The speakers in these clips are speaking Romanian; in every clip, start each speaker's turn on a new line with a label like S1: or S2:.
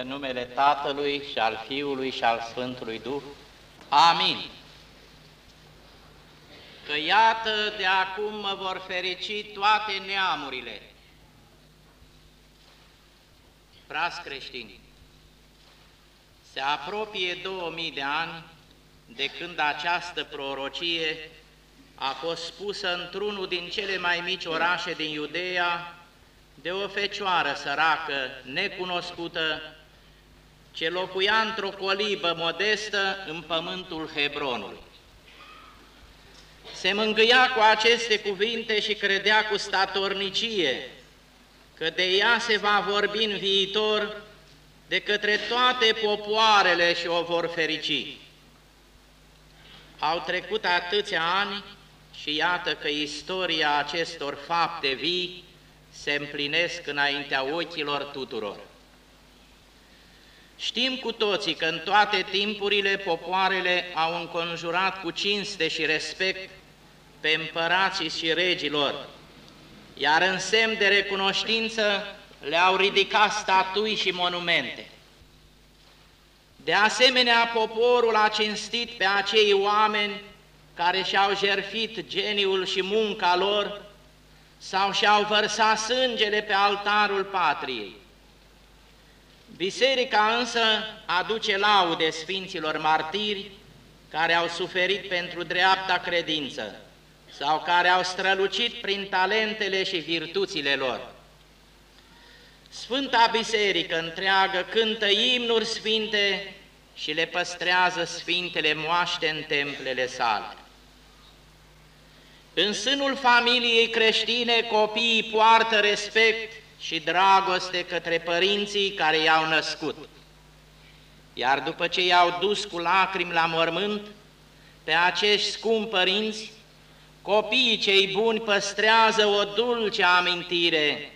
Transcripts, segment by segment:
S1: În numele Tatălui și al Fiului și al Sfântului Duh. Amin. Că iată de acum mă vor ferici toate neamurile. Fras creștini, se apropie 2000 de ani de când această prorocie a fost spusă într-unul din cele mai mici orașe din Iudeea de o fecioară săracă, necunoscută, ce locuia într-o colibă modestă în pământul Hebronului. Se mângâia cu aceste cuvinte și credea cu statornicie că de ea se va vorbi în viitor de către toate popoarele și o vor ferici. Au trecut atâția ani și iată că istoria acestor fapte vii se împlinesc înaintea ochilor tuturor. Știm cu toții că în toate timpurile popoarele au înconjurat cu cinste și respect pe împărații și regilor, iar în semn de recunoștință le-au ridicat statui și monumente. De asemenea, poporul a cinstit pe acei oameni care și-au jerfit geniul și munca lor sau și-au vărsat sângele pe altarul patriei. Biserica însă aduce laude Sfinților Martiri care au suferit pentru dreapta credință sau care au strălucit prin talentele și virtuțile lor. Sfânta Biserică întreagă cântă imnuri sfinte și le păstrează sfintele moaște în templele sale. În sânul familiei creștine copiii poartă respect și dragoste către părinții care i-au născut. Iar după ce i-au dus cu lacrimi la mormânt, pe acești scumpi părinți, copiii cei buni păstrează o dulce amintire,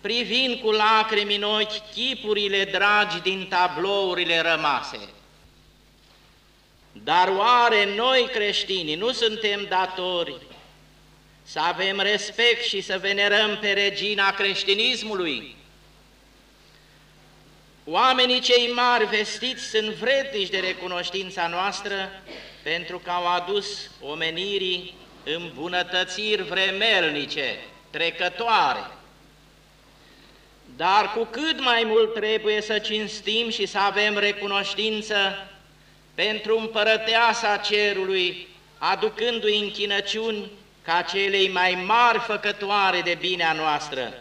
S1: privind cu lacrimi în ochi chipurile dragi din tablourile rămase. Dar oare noi creștini nu suntem datori să avem respect și să venerăm pe regina creștinismului? Oamenii cei mari vestiți sunt vrednici de recunoștința noastră pentru că au adus omenirii îmbunătățiri vremelnice, trecătoare. Dar cu cât mai mult trebuie să cinstim și să avem recunoștință pentru împărăteasa cerului, aducându-i închinăciuni ca celei mai mari făcătoare de binea noastră,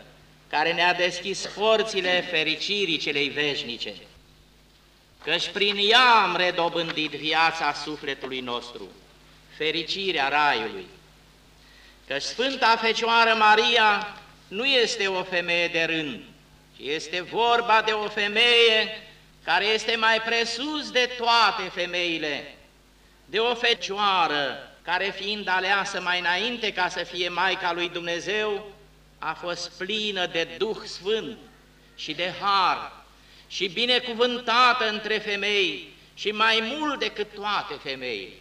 S1: care ne-a deschis forțile fericirii celei veșnice. Căci prin ea am redobândit viața sufletului nostru, fericirea Raiului. Că Sfânta Fecioară Maria nu este o femeie de rând, ci este vorba de o femeie care este mai presus de toate femeile, de o fecioară care fiind aleasă mai înainte ca să fie Maica lui Dumnezeu, a fost plină de Duh Sfânt și de Har și binecuvântată între femei și mai mult decât toate femeile.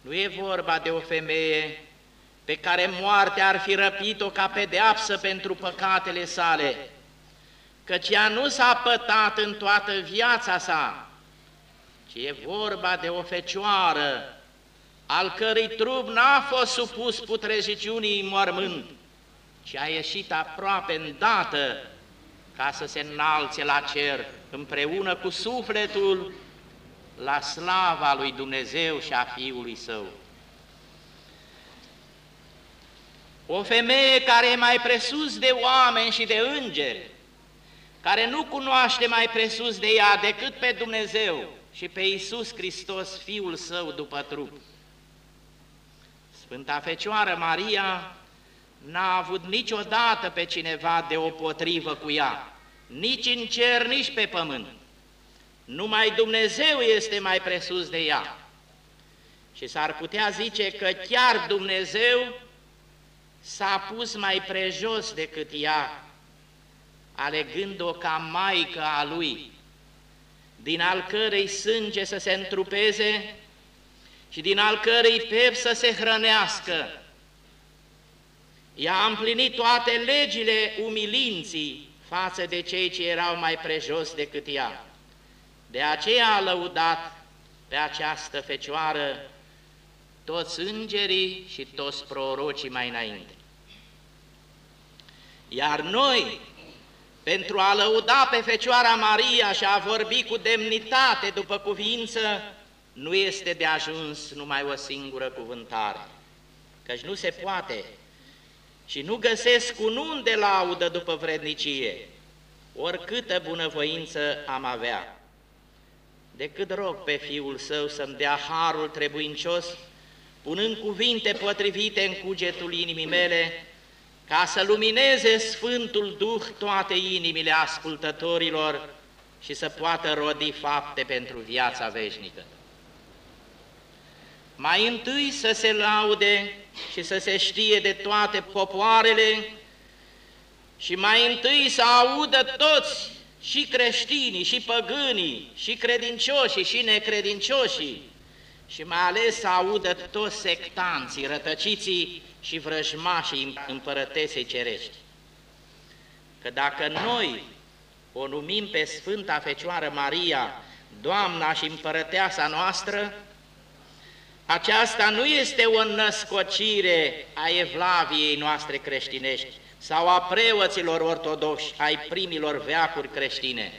S1: Nu e vorba de o femeie pe care moartea ar fi răpit-o ca pedeapsă pentru păcatele sale, căci ea nu s-a pătat în toată viața sa, ci e vorba de o fecioară, al cărei trup n-a fost supus putreziciunii în mormânt, ci a ieșit aproape îndată ca să se înalțe la cer împreună cu sufletul la slava lui Dumnezeu și a Fiului Său. O femeie care e mai presus de oameni și de îngeri, care nu cunoaște mai presus de ea decât pe Dumnezeu și pe Iisus Hristos, Fiul Său după trup. Sfânta Fecioară Maria n-a avut niciodată pe cineva de o potrivă cu ea, nici în cer, nici pe pământ. Numai Dumnezeu este mai presus de ea. Și s-ar putea zice că chiar Dumnezeu s-a pus mai prejos decât ea, alegând-o ca maică a lui, din al cărei sânge să se întrupeze și din al cărei pep să se hrănească. Ea a împlinit toate legile umilinții, față de cei ce erau mai prejos decât ea. De aceea a lăudat pe această fecioară toți îngerii și toți prorocii mai înainte. Iar noi, pentru a lăuda pe Fecioara Maria și a vorbi cu demnitate după cuvință, nu este de ajuns numai o singură cuvântare, căci nu se poate și nu găsesc un un de laudă după vrednicie, oricâtă bunăvoință am avea. Decât rog pe Fiul Său să-mi dea harul trebuincios, punând cuvinte potrivite în cugetul inimii mele, ca să lumineze Sfântul Duh toate inimile ascultătorilor și să poată rodi fapte pentru viața veșnică. Mai întâi să se laude și să se știe de toate popoarele și mai întâi să audă toți, și creștinii, și păgânii, și credincioșii, și necredincioșii, și mai ales să audă toți sectanții, rătăciții și vrăjmașii împărătesei cerești. Că dacă noi o numim pe Sfânta Fecioară Maria, Doamna și împărăteasa noastră, aceasta nu este o născocire a evlaviei noastre creștinești sau a preoților ortodoxi ai primilor veacuri creștine.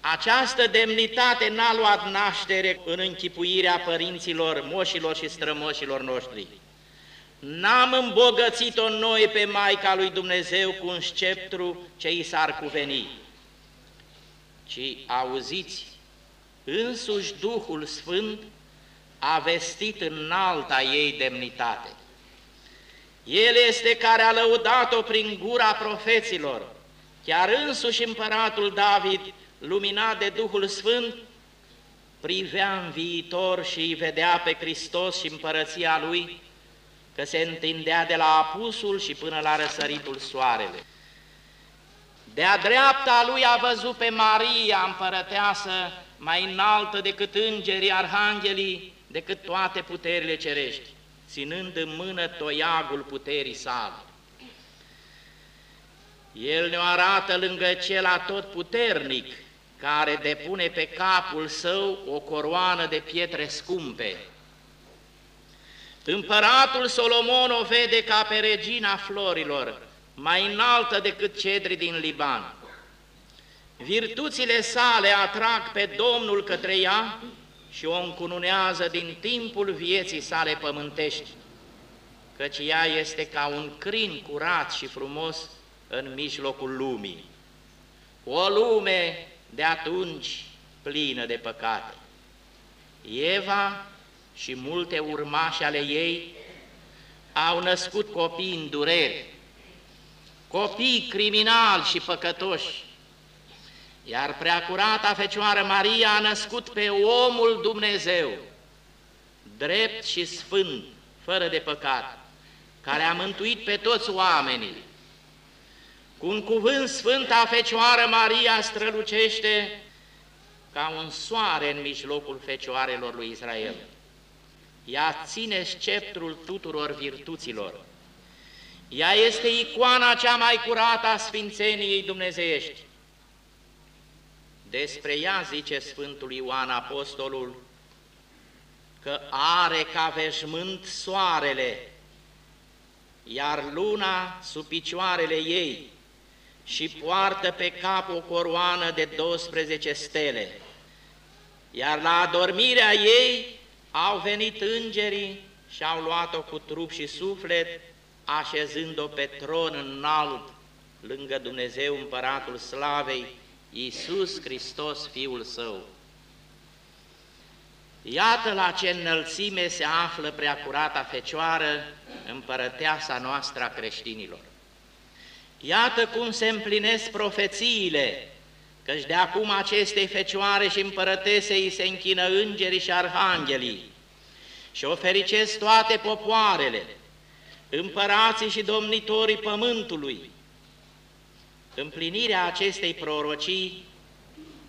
S1: Această demnitate n-a luat naștere în închipuirea părinților, moșilor și strămoșilor noștri. N-am îmbogățit-o noi pe Maica lui Dumnezeu cu un sceptru ce i s-ar cuveni, ci auziți, însuși Duhul Sfânt a vestit în alta ei demnitate. El este care a lăudat-o prin gura profeților, chiar însuși împăratul David, luminat de Duhul Sfânt, privea în viitor și îi vedea pe Hristos și împărăția Lui, că se întindea de la apusul și până la răsăritul soarele. De-a dreapta lui a văzut pe Maria împărăteasă mai înaltă decât îngerii, arhanghelii, decât toate puterile cerești, ținând în mână toiagul puterii sale. El ne arată lângă cel tot puternic, care depune pe capul său o coroană de pietre scumpe. Împăratul Solomon o vede ca pe regina florilor, mai înaltă decât cedri din Liban. Virtuțile sale atrag pe Domnul către ea și o încununează din timpul vieții sale pământești, căci ea este ca un crin curat și frumos în mijlocul lumii. O lume de atunci plină de păcate. Eva și multe urmași ale ei au născut copii în dureri, copii criminali și păcătoși, iar preacurata Fecioară Maria a născut pe omul Dumnezeu, drept și sfânt, fără de păcat, care a mântuit pe toți oamenii. Cu un cuvânt Sfânta Fecioară Maria strălucește ca un soare în mijlocul fecioarelor lui Israel. Ea ține sceptrul tuturor virtuților. Ea este icoana cea mai curată a Sfințeniei Dumnezeiești. Despre ea zice Sfântul Ioan Apostolul că are ca veșmânt soarele, iar luna sub picioarele ei și poartă pe cap o coroană de 12 stele, iar la adormirea ei au venit îngerii și au luat-o cu trup și suflet, așezând-o pe tron înalt, lângă Dumnezeu Împăratul Slavei, Iisus Hristos, Fiul Său. Iată la ce înălțime se află preacurata Fecioară, împărăteasa noastră a creștinilor. Iată cum se împlinesc profețiile, căci de acum acestei Fecioare și împărătesei se închină îngerii și arhanghelii și o fericesc toate popoarele, împărații și domnitorii pământului, Împlinirea acestei prorocii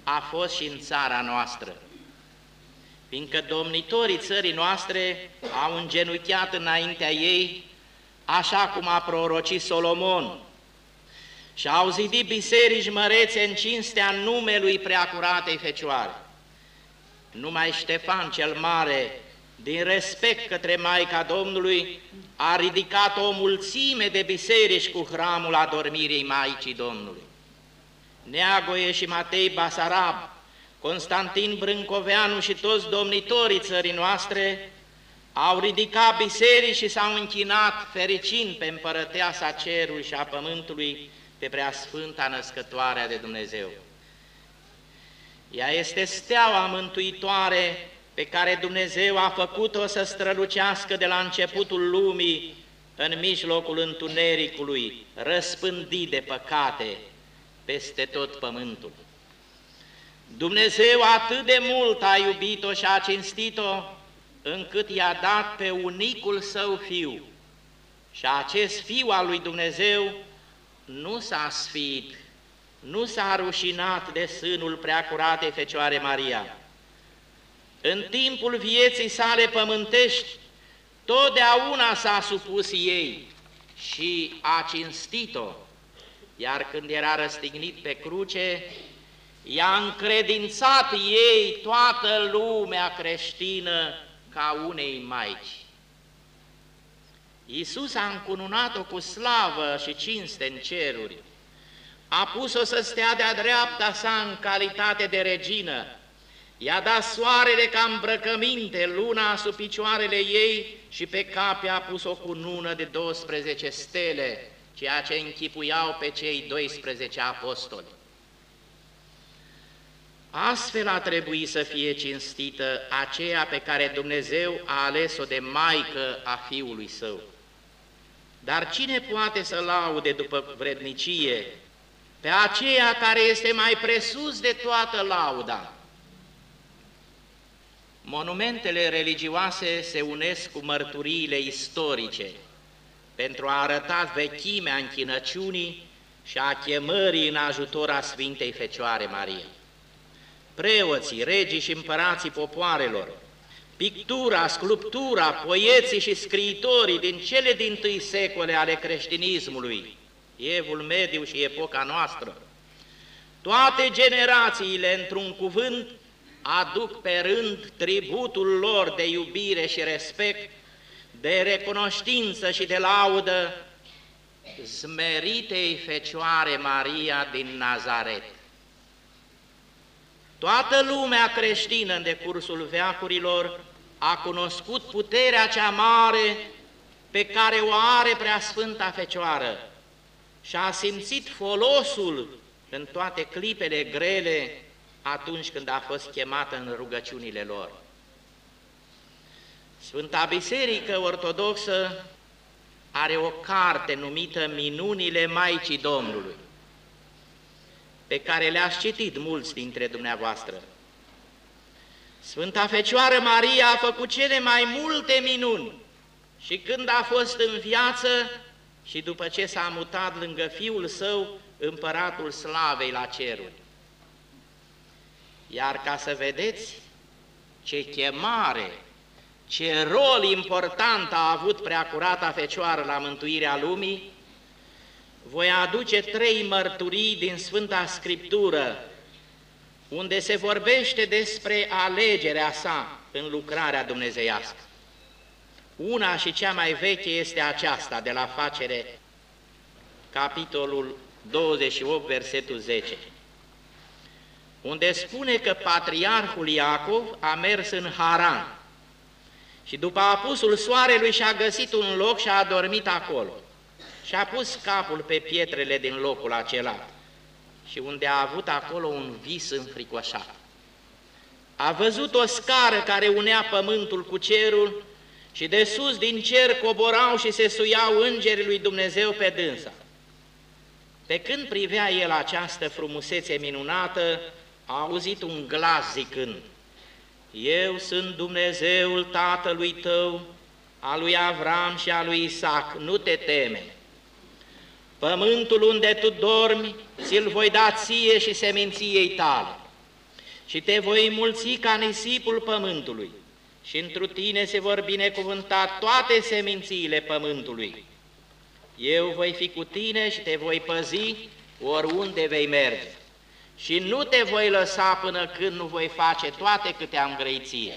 S1: a fost și în țara noastră, fiindcă domnitorii țării noastre au îngenuchiat înaintea ei, așa cum a prorocit Solomon, și au zidit biserici mărețe în cinstea numelui preacuratei Fecioare. Numai Ștefan cel Mare, din respect către Maica Domnului, a ridicat o mulțime de biserici cu hramul adormirii Maicii Domnului. Neagoie și Matei Basarab, Constantin Brâncoveanu și toți domnitorii țării noastre au ridicat biserici și s-au închinat fericind pe împărăteasa cerului și a pământului pe preasfânta născătoarea de Dumnezeu. Ea este steaua mântuitoare pe care Dumnezeu a făcut-o să strălucească de la începutul lumii în mijlocul întunericului, răspândit de păcate peste tot pământul. Dumnezeu atât de mult a iubit-o și a cinstit-o, încât i-a dat pe unicul său fiu. Și acest fiu al lui Dumnezeu nu s-a sfiit, nu s-a rușinat de sânul preacuratei Fecioare Maria. În timpul vieții sale pământești, totdeauna s-a supus ei și a cinstit-o, iar când era răstignit pe cruce, i-a încredințat ei toată lumea creștină ca unei maici. Iisus a încununat-o cu slavă și cinste în ceruri, a pus-o să stea de-a dreapta sa în calitate de regină, i-a dat soarele ca îmbrăcăminte, luna sub picioarele ei și pe cap a pus o cunună de 12 stele, ceea ce închipuiau pe cei 12 apostoli. Astfel a trebuit să fie cinstită aceea pe care Dumnezeu a ales-o de maică a Fiului Său. Dar cine poate să laude după vrednicie pe aceea care este mai presus de toată lauda? Monumentele religioase se unesc cu mărturiile istorice pentru a arăta vechimea închinăciunii și a chemării în ajutor a Sfintei Fecioare Maria preoții, regii și împărații popoarelor, pictura, sculptura, poeții și scriitorii din cele din tâi secole ale creștinismului, Evul Mediu și epoca noastră, toate generațiile, într-un cuvânt, aduc pe rând tributul lor de iubire și respect, de recunoștință și de laudă smeritei Fecioare Maria din Nazaret. Toată lumea creștină în decursul veacurilor a cunoscut puterea cea mare pe care o are Preasfânta Fecioară și a simțit folosul în toate clipele grele atunci când a fost chemată în rugăciunile lor. Sfânta Biserică Ortodoxă are o carte numită Minunile Maicii Domnului pe care le-ați citit mulți dintre dumneavoastră. Sfânta Fecioară Maria a făcut cele mai multe minuni și când a fost în viață și după ce s-a mutat lângă Fiul Său, Împăratul Slavei la ceruri. Iar ca să vedeți ce chemare, ce rol important a avut preacurata Fecioară la mântuirea lumii, voi aduce trei mărturii din Sfânta Scriptură, unde se vorbește despre alegerea sa în lucrarea dumnezeiască. Una și cea mai veche este aceasta, de la facere, capitolul 28, versetul 10, unde spune că patriarhul Iacov a mers în Haran și după apusul soarelui și-a găsit un loc și a adormit acolo și a pus capul pe pietrele din locul acela și unde a avut acolo un vis înfricoșat. A văzut o scară care unea pământul cu cerul și de sus din cer coborau și se suiau îngerii lui Dumnezeu pe dânsa. Pe când privea el această frumusețe minunată, a auzit un glas zicând, Eu sunt Dumnezeul tatălui tău, a lui Avram și a lui Isaac, nu te teme. Pământul unde tu dormi, ți-l voi da ție și seminției tale, și te voi mulți ca nisipul pământului, și întru tine se vor binecuvânta toate semințiile pământului. Eu voi fi cu tine și te voi păzi oriunde vei merge și nu te voi lăsa până când nu voi face toate câte am grăiție.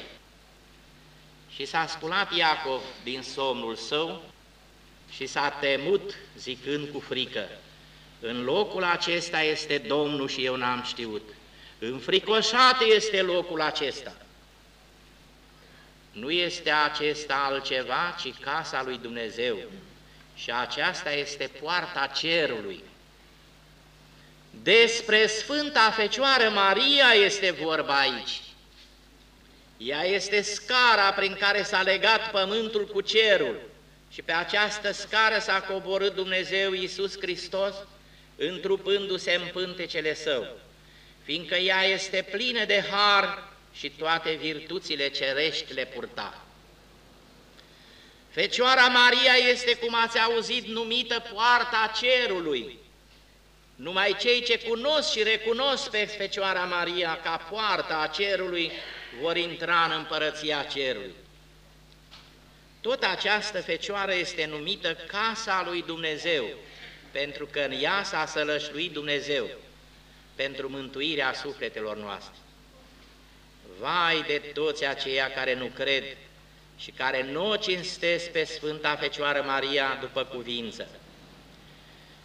S1: Și s-a sculat Iacov din somnul său și s-a temut zicând cu frică, în locul acesta este Domnul și eu n-am știut. Înfricoșat este locul acesta. Nu este acesta altceva, ci casa lui Dumnezeu. Și aceasta este poarta cerului. Despre Sfânta Fecioară Maria este vorba aici. Ea este scara prin care s-a legat pământul cu cerul și pe această scară s-a coborât Dumnezeu Iisus Hristos, întrupându-se în pântecele Său, fiindcă ea este plină de har și toate virtuțile cerești le purta. Fecioara Maria este, cum ați auzit, numită poarta cerului. Numai cei ce cunosc și recunosc pe Fecioara Maria ca poarta a cerului vor intra în împărăția cerului. Tot această fecioară este numită Casa lui Dumnezeu, pentru că în ea s-a sălășluit Dumnezeu pentru mântuirea sufletelor noastre. Vai de toți aceia care nu cred și care nu o cinstesc pe Sfânta Fecioară Maria după cuvință.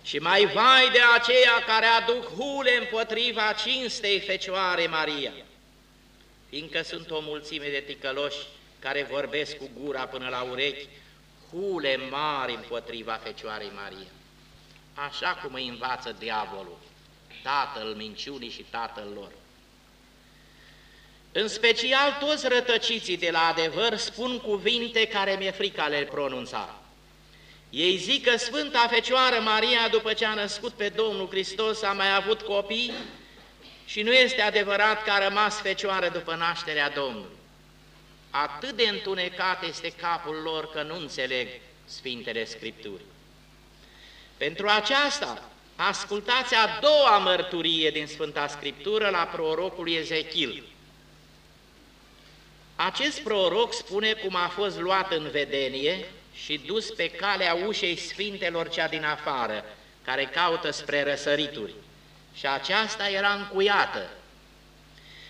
S1: Și mai vai de aceia care aduc hule împotriva cinstei Fecioare Maria, fiindcă sunt o mulțime de ticăloși care vorbesc cu gura până la urechi, hule mari împotriva Fecioarei Maria. Așa cum îi învață diavolul, tatăl minciunii și tatăl lor. În special toți rătăciții de la adevăr spun cuvinte care mi-e frica le pronunța. Ei zic că Sfânta Fecioară Maria, după ce a născut pe Domnul Hristos, a mai avut copii și nu este adevărat că a rămas Fecioară după nașterea Domnului. Atât de întunecat este capul lor că nu înțeleg Sfintele Scripturi. Pentru aceasta, ascultați a doua mărturie din Sfânta Scriptură la prorocul Ezechil, acest proroc spune cum a fost luat în vedenie și dus pe calea ușei sfintelor cea din afară, care caută spre răsărituri. Și aceasta era încuiată.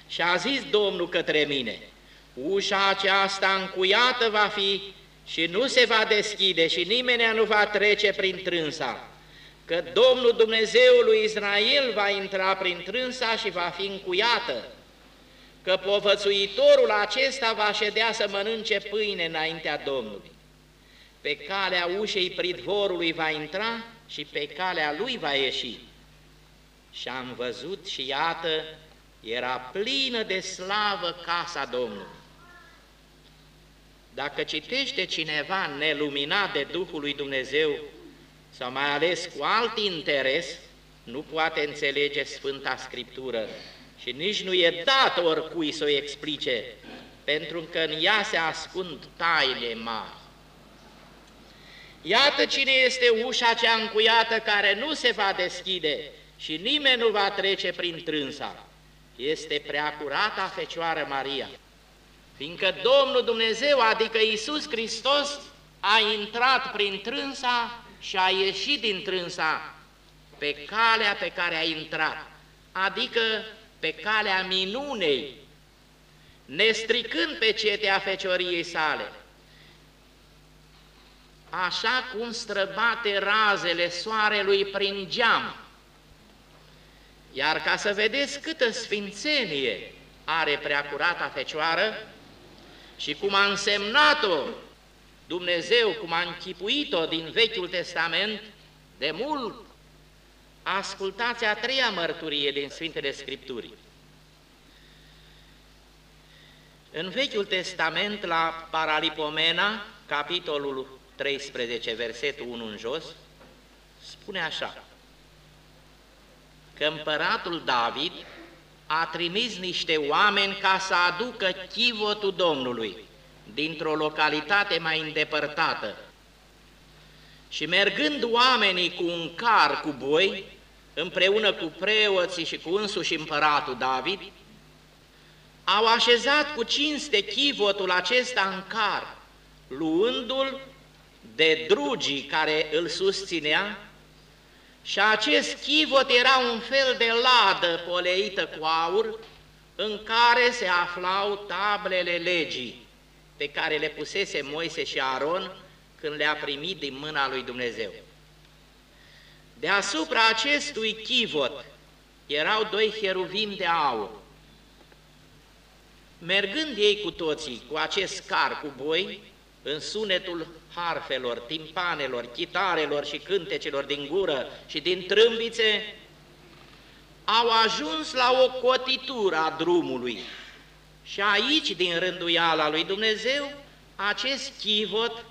S1: Și a zis Domnul către mine, ușa aceasta încuiată va fi și nu se va deschide și nimeni nu va trece prin trânsa, că Domnul Dumnezeul lui Israel va intra prin trânsa și va fi încuiată că povățuitorul acesta va ședea să mănânce pâine înaintea Domnului. Pe calea ușei pridvorului va intra și pe calea lui va ieși. Și am văzut și iată, era plină de slavă casa Domnului. Dacă citește cineva neluminat de Duhul lui Dumnezeu, sau mai ales cu alt interes, nu poate înțelege Sfânta Scriptură și nici nu e dat oricui să o explice, pentru că în ea se ascund taine mari. Iată cine este ușa cea încuiată care nu se va deschide și nimeni nu va trece prin trânsa. Este preacurata Fecioară Maria, fiindcă Domnul Dumnezeu, adică Iisus Hristos, a intrat prin trânsa și a ieșit din trânsa pe calea pe care a intrat, adică pe calea minunei, nestricând pe cetea fecioriei sale, așa cum străbate razele soarelui prin geam. Iar ca să vedeți câtă sfințenie are preacurata Fecioară și cum a însemnat-o Dumnezeu, cum a închipuit-o din Vechiul Testament, de mult ascultați a treia mărturie din Sfintele Scripturii. În Vechiul Testament, la Paralipomena, capitolul 13, versetul 1 în jos, spune așa, că împăratul David a trimis niște oameni ca să aducă chivotul Domnului dintr-o localitate mai îndepărtată. Și mergând oamenii cu un car cu boi, împreună cu preoții și cu însuși împăratul David, au așezat cu cinste chivotul acesta în car, luându-l de drugii care îl susținea Și acest chivot era un fel de ladă poleită cu aur, în care se aflau tablele legii, pe care le pusese Moise și Aron când le-a primit din mâna lui Dumnezeu. Deasupra acestui chivot erau doi heruvim de aur. Mergând ei cu toții, cu acest car cu boi, în sunetul harfelor, timpanelor, chitarelor și cântecelor din gură și din trâmbițe, au ajuns la o cotitură a drumului. Și aici, din rânduiala lui Dumnezeu, acest chivot,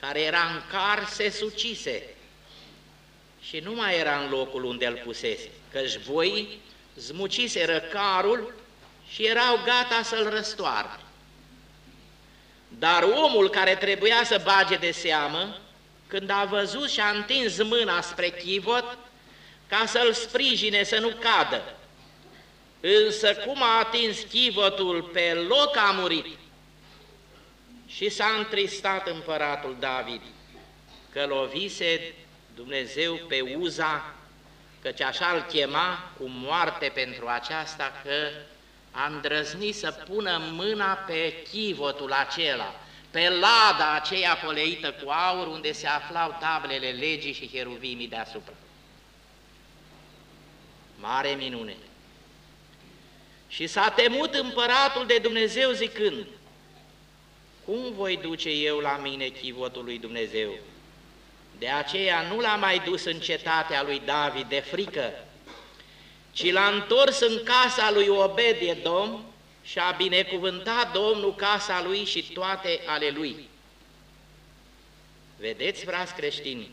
S1: care era în car, se sucise și nu mai era în locul unde îl pusese, căci voi zmuciseră carul și erau gata să-l răstoarne. Dar omul care trebuia să bage de seamă, când a văzut și a întins mâna spre chivot, ca să-l sprijine să nu cadă, însă cum a atins chivotul pe loc a murit. Și s-a întristat împăratul David, că lovise Dumnezeu pe Uza, căci așa îl chema cu moarte pentru aceasta, că a îndrăznit să pună mâna pe chivotul acela, pe lada aceea poleită cu aur, unde se aflau tablele legii și heruvimii deasupra. Mare minune! Și s-a temut împăratul de Dumnezeu zicând, Cum voi duce eu la mine chivotul lui Dumnezeu? De aceea nu l-a mai dus în cetatea lui David de frică, ci l-a întors în casa lui Obed-Edom și a binecuvântat Domnul casa lui și toate ale lui. Vedeți, frați creștini,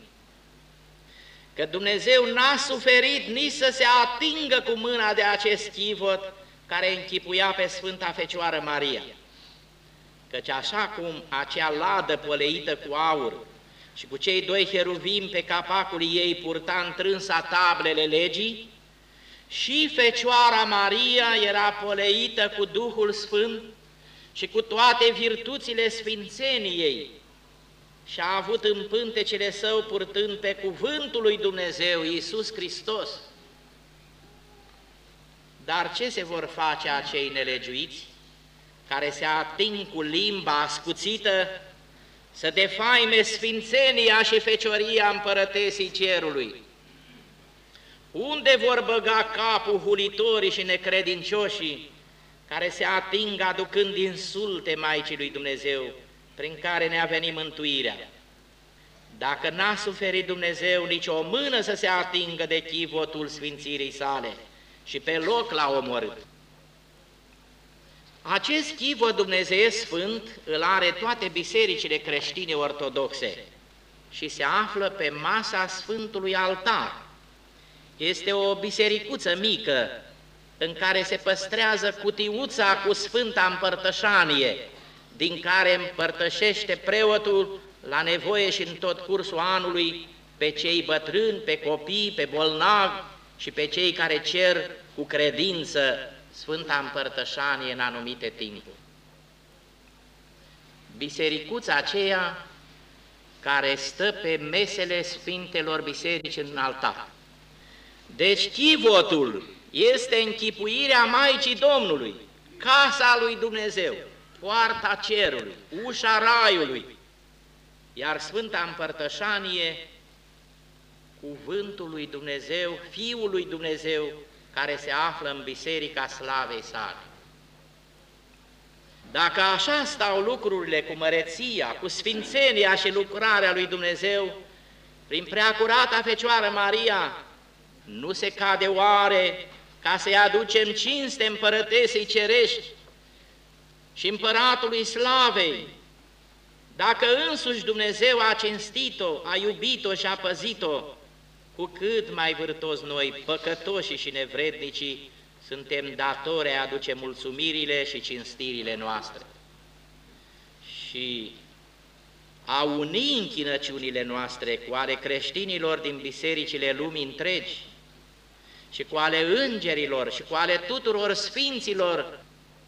S1: că Dumnezeu n-a suferit nici să se atingă cu mâna de acest chivot care închipuia pe Sfânta Fecioară Maria. Căci așa cum acea ladă păleită cu aur și cu cei doi heruvim pe capacul ei purta întrânsa tablele legii, și Fecioara Maria era poleită cu Duhul Sfânt și cu toate virtuțile sfințeniei și a avut în pântecele său purtând pe cuvântul lui Dumnezeu, Iisus Hristos. Dar ce se vor face acei nelegiuiți care se ating cu limba ascuțită să defaime sfințenia și fecioria împărătesii cerului? Unde vor băga capul hulitorii și necredincioșii care se ating aducând insulte Maicii lui Dumnezeu, prin care ne-a venit mântuirea? Dacă n-a suferit Dumnezeu nici o mână să se atingă de chivotul sfințirii sale și pe loc l-a omorât. Acest chivot Dumnezeu Sfânt îl are toate bisericile creștine ortodoxe și se află pe masa Sfântului Altar, este o bisericuță mică în care se păstrează cutiuța cu Sfânta Împărtășanie, din care împărtășește preotul la nevoie și în tot cursul anului pe cei bătrâni, pe copii, pe bolnavi și pe cei care cer cu credință Sfânta Împărtășanie în anumite timpuri. Bisericuța aceea care stă pe mesele Sfintelor Biserici în altar. Deci chivotul este închipuirea Maicii Domnului, casa lui Dumnezeu, poarta cerului, ușa raiului, iar Sfânta Împărtășanie, cuvântul lui Dumnezeu, Fiul lui Dumnezeu, care se află în Biserica Slavei sale. Dacă așa stau lucrurile cu măreția, cu sfințenia și lucrarea lui Dumnezeu, prin preacurata Fecioară Maria, nu se cade oare ca să-i aducem cinste împărătesei cerești și împăratului slavei, dacă însuși Dumnezeu a cinstit-o, a iubit-o și a păzit-o, cu cât mai vârtos noi, păcătoși și nevrednicii, suntem datori a aduce mulțumirile și cinstirile noastre. Și a uni închinăciunile noastre cu ale creștinilor din bisericile lumii întregi, și cu ale îngerilor și cu ale tuturor sfinților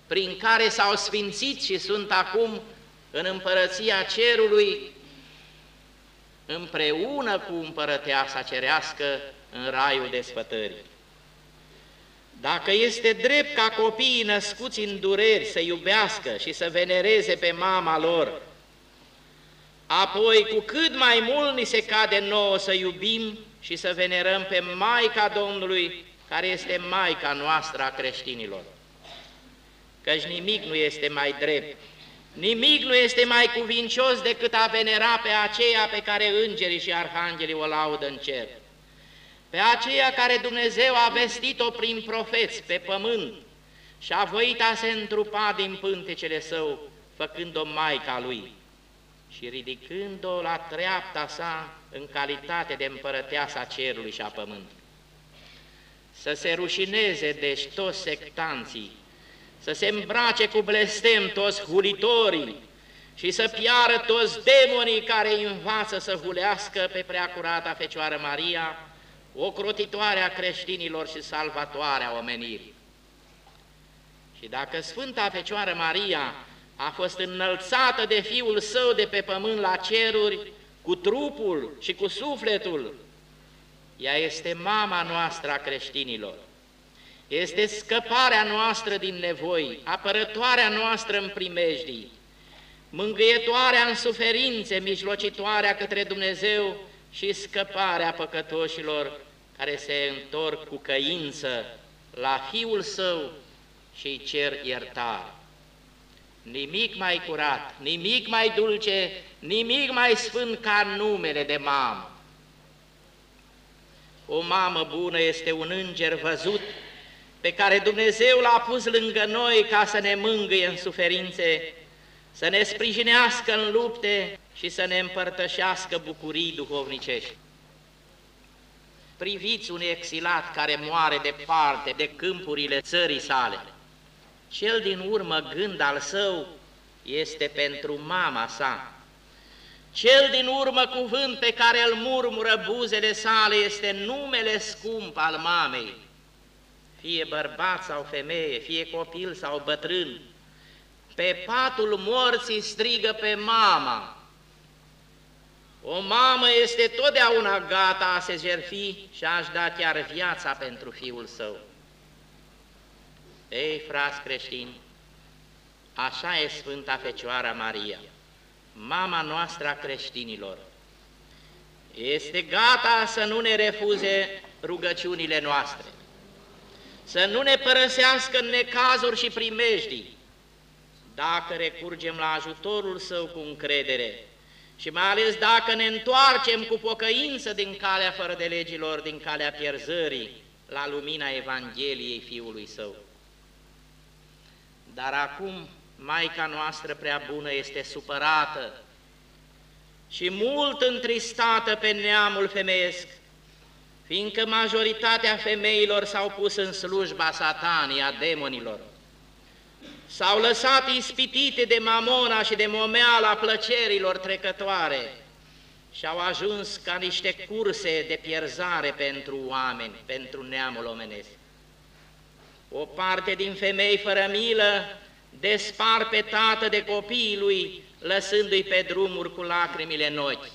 S1: prin care s-au sfințit și sunt acum în împărăția cerului, împreună cu împărăteasa cerească, în raiul desfătării. Dacă este drept ca copiii născuți în dureri să iubească și să venereze pe mama lor, apoi cu cât mai mult ni se cade nouă să iubim și să venerăm pe Maica Domnului, care este Maica noastră a creștinilor. Căci nimic nu este mai drept, nimic nu este mai cuvincios decât a venera pe aceea pe care îngerii și arhanghelii o laudă în cer pe aceea care Dumnezeu a vestit-o prin profeți pe pământ și a voit a se întrupa din pântecele său, făcând-o Maica Lui și ridicând-o la treapta sa în calitate de împărăteasa cerului și a pământului. Să se rușineze, deci, toți sectanții, să se îmbrace cu blestem toți hulitorii și să piară toți demonii care îi învață să hulească pe preacurata Fecioară Maria, ocrotitoare a creștinilor și salvatoare a omenirii. Și dacă Sfânta Fecioară Maria a fost înălțată de Fiul Său de pe pământ la ceruri, cu trupul și cu sufletul, ea este mama noastră a creștinilor. Este scăparea noastră din nevoi, apărătoarea noastră în primejdii, mângâietoarea în suferințe, mijlocitoarea către Dumnezeu și scăparea păcătoșilor care se întorc cu căință la Fiul Său și îi cer iertare. Nimic mai curat, nimic mai dulce, nimic mai sfânt ca numele de mamă. O mamă bună este un înger văzut pe care Dumnezeu l-a pus lângă noi ca să ne mângâie în suferințe, să ne sprijinească în lupte și să ne împărtășească bucurii duhovnicești. Priviți un exilat care moare departe de câmpurile țării sale. Cel din urmă gând al său este pentru mama sa. Cel din urmă cuvânt pe care îl murmură buzele sale este numele scump al mamei. Fie bărbat sau femeie, fie copil sau bătrân, pe patul morții strigă pe mama, o mamă este totdeauna gata a se jerfi și a-și da chiar viața pentru fiul său. Ei, frați creștini, așa e Sfânta Fecioara Maria, mama noastră a creștinilor. Este gata să nu ne refuze rugăciunile noastre, să nu ne părăsească în necazuri și primejdii, dacă recurgem la ajutorul Său cu încredere, și mai ales dacă ne întoarcem cu pocăință din calea fără de legilor, din calea pierzării, la lumina Evangheliei Fiului Său. Dar acum Maica noastră prea bună este supărată și mult întristată pe neamul femeiesc, fiindcă majoritatea femeilor s-au pus în slujba satanii, a demonilor s-au lăsat ispitite de mamona și de momeala plăcerilor trecătoare și au ajuns ca niște curse de pierzare pentru oameni, pentru neamul omenesc. O parte din femei fără milă despar pe tată de copiii lui, lăsându-i pe drumuri cu lacrimile în ochi.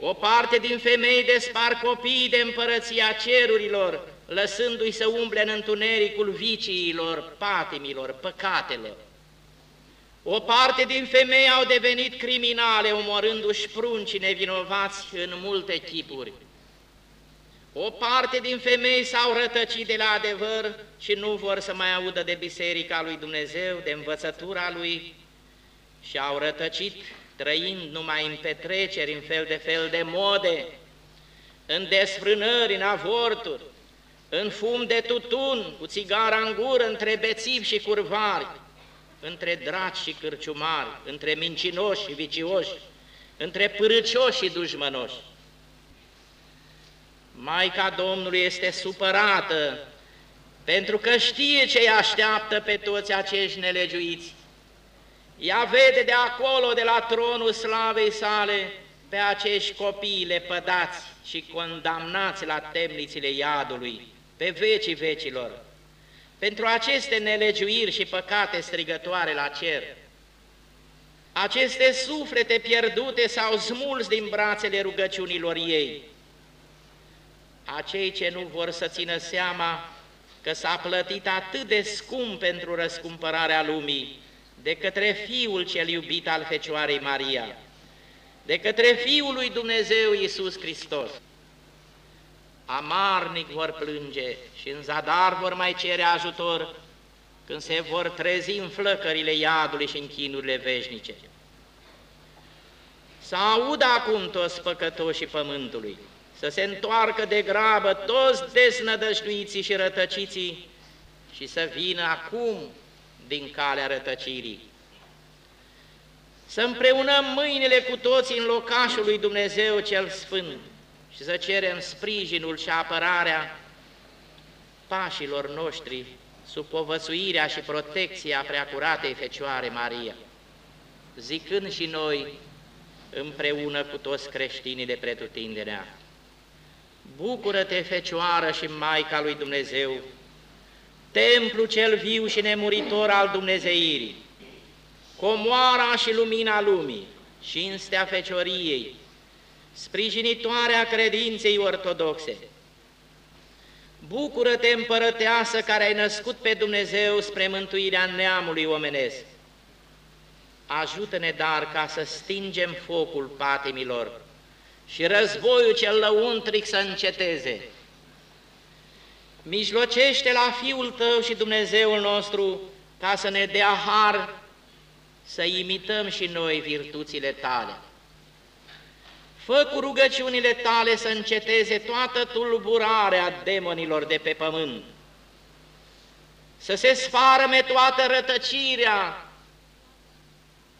S1: O parte din femei despar copiii de împărăția cerurilor, lăsându-i să umble în întunericul viciilor, patimilor, păcatelor. O parte din femei au devenit criminale, omorându-și pruncii nevinovați în multe chipuri. O parte din femei s-au rătăcit de la adevăr și nu vor să mai audă de Biserica lui Dumnezeu, de învățătura lui și au rătăcit trăind numai în petreceri, în fel de fel de mode, în desfrânări, în avorturi, în fum de tutun, cu țigara în gură, între bețivi și curvari, între draci și cârciumari, între mincinoși și vicioși, între pârâcioși și dușmănoși. Maica Domnului este supărată pentru că știe ce îi așteaptă pe toți acești nelegiuiți. Ea vede de acolo, de la tronul slavei sale, pe acești copii lepădați și condamnați la temnițile iadului, pe vecii vecilor, pentru aceste nelegiuiri și păcate strigătoare la cer. Aceste suflete pierdute s-au smuls din brațele rugăciunilor ei. Acei ce nu vor să țină seama că s-a plătit atât de scump pentru răscumpărarea lumii de către Fiul cel iubit al Fecioarei Maria, de către Fiul lui Dumnezeu Iisus Hristos. Amarnic vor plânge și în zadar vor mai cere ajutor când se vor trezi în flăcările iadului și în chinurile veșnice. Să audă acum toți păcătoșii pământului, să se întoarcă de grabă toți deznădăjduiții și rătăciții și să vină acum din calea rătăcirii. Să împreunăm mâinile cu toții în locașul lui Dumnezeu cel Sfânt și să cerem sprijinul și apărarea pașilor noștri sub povățuirea și protecția preacuratei Fecioare Maria, zicând și noi împreună cu toți creștinii de pretutindenea. Bucură-te, Fecioară și Maica lui Dumnezeu, templu cel viu și nemuritor al Dumnezeirii, comoara și lumina lumii, cinstea Fecioriei, sprijinitoarea credinței ortodoxe. Bucură-te, împărăteasă, care ai născut pe Dumnezeu spre mântuirea neamului omenesc. Ajută-ne, dar, ca să stingem focul patimilor și războiul cel lăuntric să înceteze. Mijlocește la Fiul Tău și Dumnezeul nostru ca să ne dea har să imităm și noi virtuțile Tale. Fă cu rugăciunile Tale să înceteze toată tulburarea demonilor de pe pământ, să se sfarăme toată rătăcirea,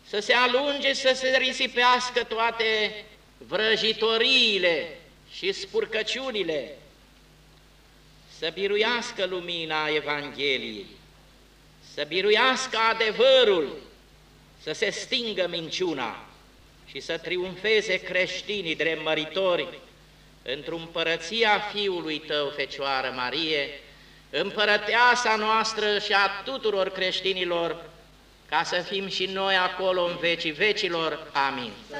S1: să se alunge, să se risipească toate vrăjitoriile și spurcăciunile, să biruiască lumina Evangheliei, să biruiască adevărul, să se stingă minciuna și să triumfeze creștinii dremăritori într-o împărăția Fiului Tău, Fecioară Marie, împărăteasa noastră și a tuturor creștinilor, ca să fim și noi acolo în vecii vecilor. Amin. Să